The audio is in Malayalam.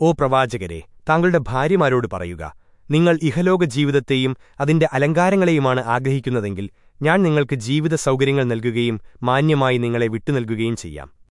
ഓ പ്രവാചകരെ താങ്കളുടെ ഭാര്യമാരോട് പറയുക നിങ്ങൾ ഇഹലോക ജീവിതത്തെയും അതിന്റെ അലങ്കാരങ്ങളെയുമാണ് ആഗ്രഹിക്കുന്നതെങ്കിൽ ഞാൻ നിങ്ങൾക്ക് ജീവിത സൗകര്യങ്ങൾ നൽകുകയും മാന്യമായി നിങ്ങളെ വിട്ടുനൽകുകയും ചെയ്യാം.